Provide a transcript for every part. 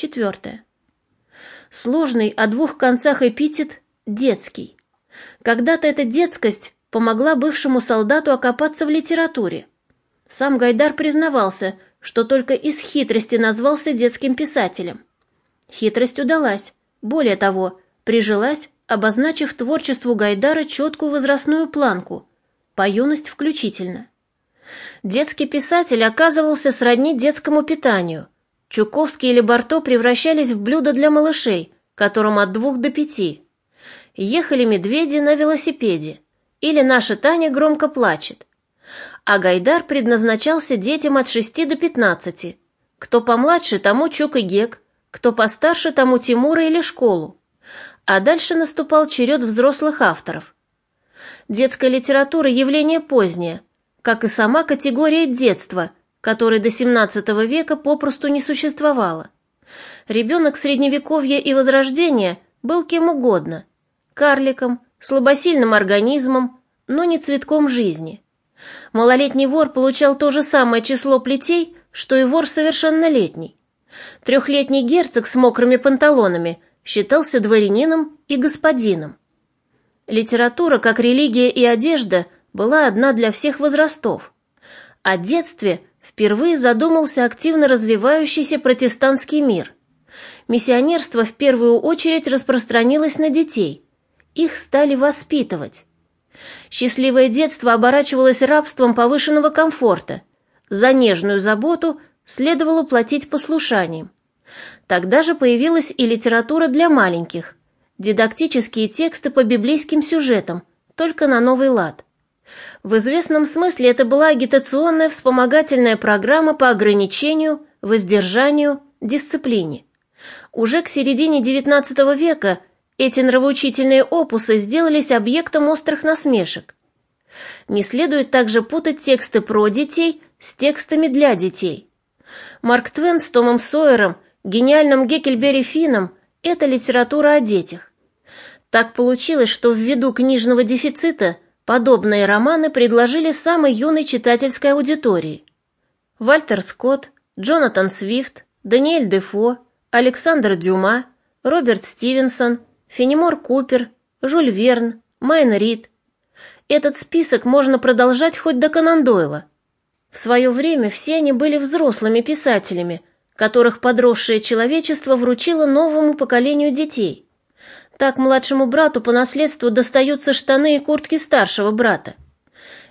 Четвертое. Сложный о двух концах эпитет «детский». Когда-то эта детскость помогла бывшему солдату окопаться в литературе. Сам Гайдар признавался, что только из хитрости назвался детским писателем. Хитрость удалась. Более того, прижилась, обозначив творчеству Гайдара четкую возрастную планку, по юность включительно. Детский писатель оказывался сродни детскому питанию. Чуковский или Барто превращались в блюдо для малышей, которым от двух до пяти. Ехали медведи на велосипеде. Или наша Таня громко плачет. А Гайдар предназначался детям от шести до пятнадцати. Кто помладше, тому Чук и Гек, кто постарше, тому Тимура или школу. А дальше наступал черед взрослых авторов. Детская литература – явление позднее, как и сама категория детства, которой до XVII века попросту не существовало. Ребенок Средневековья и Возрождения был кем угодно – карликом, слабосильным организмом, но не цветком жизни. Малолетний вор получал то же самое число плетей, что и вор совершеннолетний. Трехлетний герцог с мокрыми панталонами считался дворянином и господином. Литература, как религия и одежда, была одна для всех возрастов. О детстве впервые задумался активно развивающийся протестантский мир. Миссионерство в первую очередь распространилось на детей. Их стали воспитывать. Счастливое детство оборачивалось рабством повышенного комфорта. За нежную заботу следовало платить послушанием. Тогда же появилась и литература для маленьких, дидактические тексты по библейским сюжетам, только на новый лад. В известном смысле это была агитационная вспомогательная программа по ограничению, воздержанию, дисциплине. Уже к середине XIX века эти нравоучительные опусы сделались объектом острых насмешек. Не следует также путать тексты про детей с текстами для детей. Марк Твен с Томом Сойером, гениальным Гекльберри Финном – это литература о детях. Так получилось, что ввиду книжного дефицита подобные романы предложили самой юной читательской аудитории. Вальтер Скотт, Джонатан Свифт, Даниэль Дефо, Александр Дюма, Роберт Стивенсон, Фенимор Купер, Жюль Верн, Майн Рид. Этот список можно продолжать хоть до Конан Дойла. В свое время все они были взрослыми писателями, которых подросшее человечество вручило новому поколению детей. Так младшему брату по наследству достаются штаны и куртки старшего брата.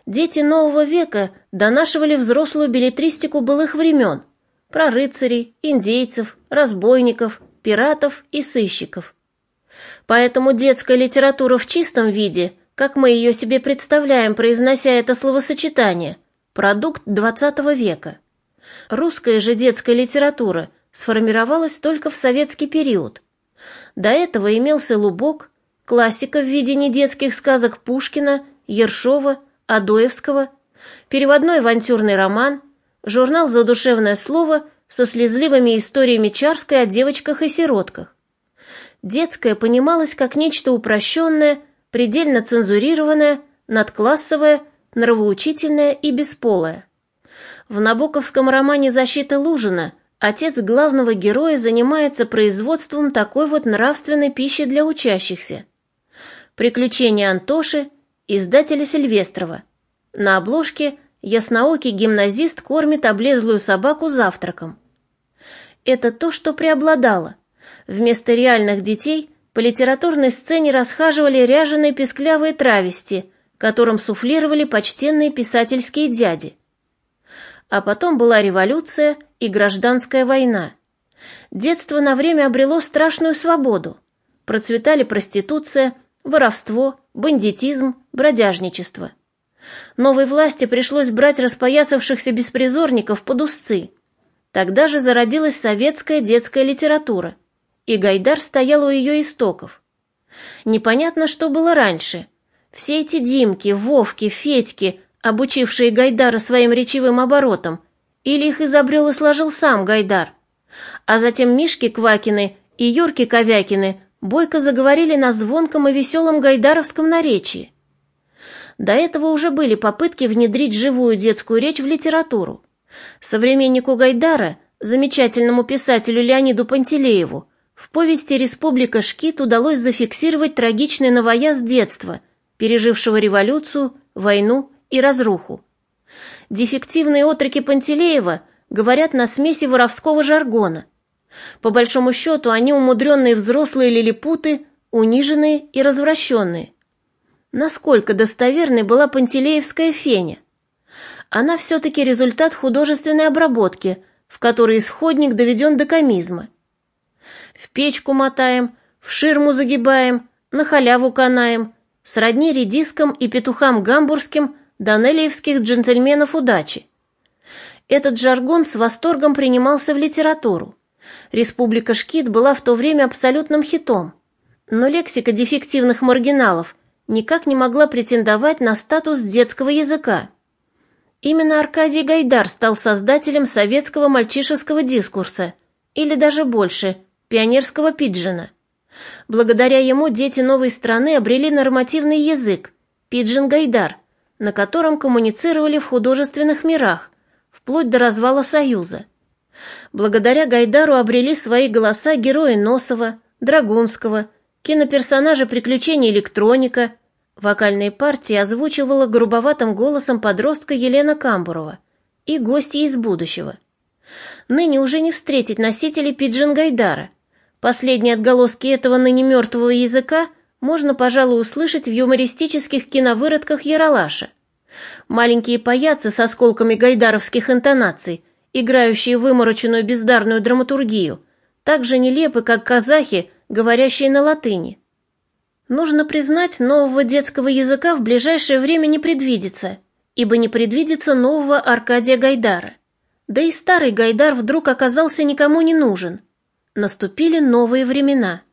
Дети нового века донашивали взрослую билетристику былых времен про рыцарей, индейцев, разбойников, пиратов и сыщиков. Поэтому детская литература в чистом виде, как мы ее себе представляем, произнося это словосочетание – продукт XX века. Русская же детская литература сформировалась только в советский период. До этого имелся Лубок, классика в виде недетских сказок Пушкина, Ершова, Адоевского, переводной авантюрный роман, журнал «Задушевное слово» со слезливыми историями Чарской о девочках и сиротках. Детское понималось как нечто упрощенное, предельно цензурированное, надклассовое, нравоучительная и бесполая. В набоковском романе «Защита Лужина» отец главного героя занимается производством такой вот нравственной пищи для учащихся. «Приключения Антоши», издателя Сильвестрова. На обложке ясноокий гимназист кормит облезлую собаку завтраком. Это то, что преобладало. Вместо реальных детей по литературной сцене расхаживали ряженые песклявые травести – которым суфлировали почтенные писательские дяди. А потом была революция и гражданская война. Детство на время обрело страшную свободу. Процветали проституция, воровство, бандитизм, бродяжничество. Новой власти пришлось брать распоясавшихся беспризорников под узцы. Тогда же зародилась советская детская литература, и Гайдар стоял у ее истоков. Непонятно, что было раньше – все эти Димки, Вовки, Федьки, обучившие Гайдара своим речевым оборотам, или их изобрел и сложил сам Гайдар. А затем Мишки Квакины и Юрки Ковякины бойко заговорили на звонком и веселом гайдаровском наречии. До этого уже были попытки внедрить живую детскую речь в литературу. Современнику Гайдара, замечательному писателю Леониду Пантелееву, в повести «Республика Шкит» удалось зафиксировать трагичный новояз детства, пережившего революцию, войну и разруху. Дефективные отроки Пантелеева говорят на смеси воровского жаргона. По большому счету, они умудренные взрослые лилипуты, униженные и развращенные. Насколько достоверной была Пантелеевская феня? Она все-таки результат художественной обработки, в которой исходник доведен до комизма. В печку мотаем, в ширму загибаем, на халяву канаем, сродни редискам и петухам гамбургским данелиевских джентльменов удачи. Этот жаргон с восторгом принимался в литературу. «Республика Шкит» была в то время абсолютным хитом, но лексика дефективных маргиналов никак не могла претендовать на статус детского языка. Именно Аркадий Гайдар стал создателем советского мальчишеского дискурса, или даже больше, пионерского пиджина. Благодаря ему дети новой страны обрели нормативный язык, пиджин-гайдар, на котором коммуницировали в художественных мирах, вплоть до развала Союза. Благодаря Гайдару обрели свои голоса герои Носова, Драгунского, киноперсонажа «Приключения электроника», Вокальные партии озвучивала грубоватым голосом подростка Елена Камбурова и гостья из будущего. Ныне уже не встретить носителей пиджин Гайдара. Последние отголоски этого ныне мертвого языка можно, пожалуй, услышать в юмористических киновыродках Яралаша. Маленькие паяцы с осколками гайдаровских интонаций, играющие вымороченную бездарную драматургию, так же нелепы, как казахи, говорящие на латыни. Нужно признать, нового детского языка в ближайшее время не предвидится, ибо не предвидится нового Аркадия Гайдара. Да и старый Гайдар вдруг оказался никому не нужен. Наступили новые времена –